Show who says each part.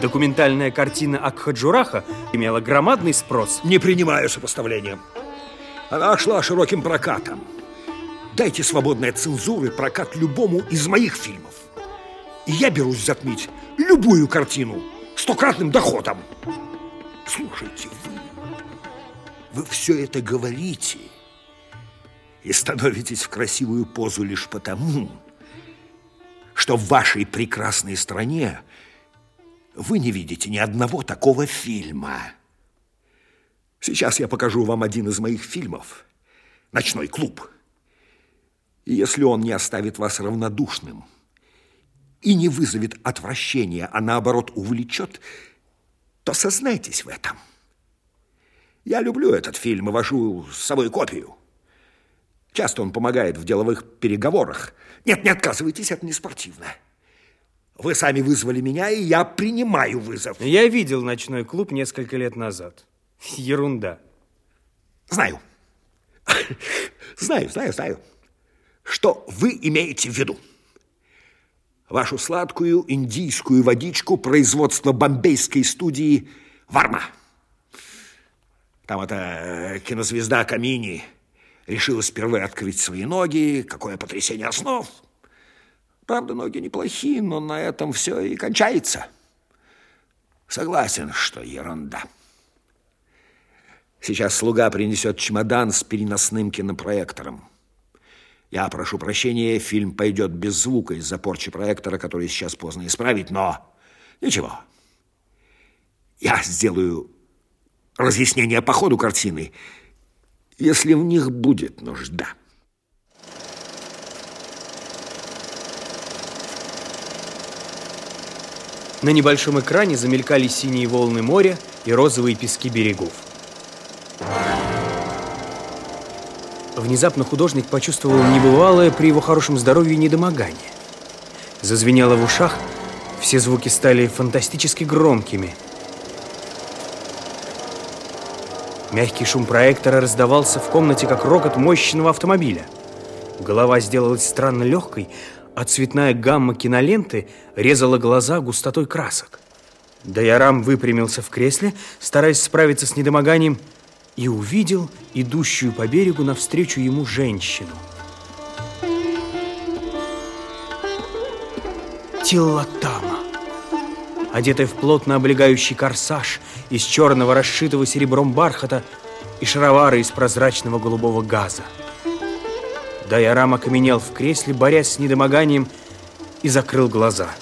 Speaker 1: Документальная картина Акхаджураха имела громадный спрос.
Speaker 2: Не принимаю сопоставления. Она шла широким прокатом. Дайте свободной цензуры прокат любому из моих фильмов. И я берусь затмить любую картину стократным доходом. Слушайте, вы, вы все это говорите и становитесь в красивую позу лишь потому, что в вашей прекрасной стране вы не видите ни одного такого фильма. Сейчас я покажу вам один из моих фильмов «Ночной клуб». И если он не оставит вас равнодушным и не вызовет отвращения, а наоборот увлечет, то сознайтесь в этом. Я люблю этот фильм и вожу с собой копию. Часто он помогает в деловых переговорах. Нет, не отказывайтесь, это не спортивно. Вы сами вызвали меня, и я принимаю вызов.
Speaker 1: Я видел ночной клуб несколько лет назад. Ерунда.
Speaker 2: Знаю. Знаю, знаю, знаю. Что вы имеете в виду? Вашу сладкую индийскую водичку производства бомбейской студии «Варма». Там эта кинозвезда Камини решила впервые открыть свои ноги. Какое потрясение основ! Правда, ноги неплохие, но на этом все и кончается. Согласен, что ерунда. Сейчас слуга принесет чемодан с переносным кинопроектором. Я прошу прощения, фильм пойдет без звука из-за порчи проектора, который сейчас поздно исправить, но ничего. Я сделаю разъяснение по ходу картины, если в них будет нужда.
Speaker 1: На небольшом экране замелькали синие волны моря и розовые пески берегов. Внезапно художник почувствовал небывалое при его хорошем здоровье недомогание. Зазвенело в ушах, все звуки стали фантастически громкими. Мягкий шум проектора раздавался в комнате, как рокот мощного автомобиля. Голова сделалась странно легкой, а цветная гамма киноленты резала глаза густотой красок. Даярам выпрямился в кресле, стараясь справиться с недомоганием, и увидел идущую по берегу навстречу ему женщину. Тиллатама, одетая в плотно облегающий корсаж из черного расшитого серебром бархата и шаровары из прозрачного голубого газа. Дайарам окаменел в кресле, борясь с недомоганием, и закрыл глаза –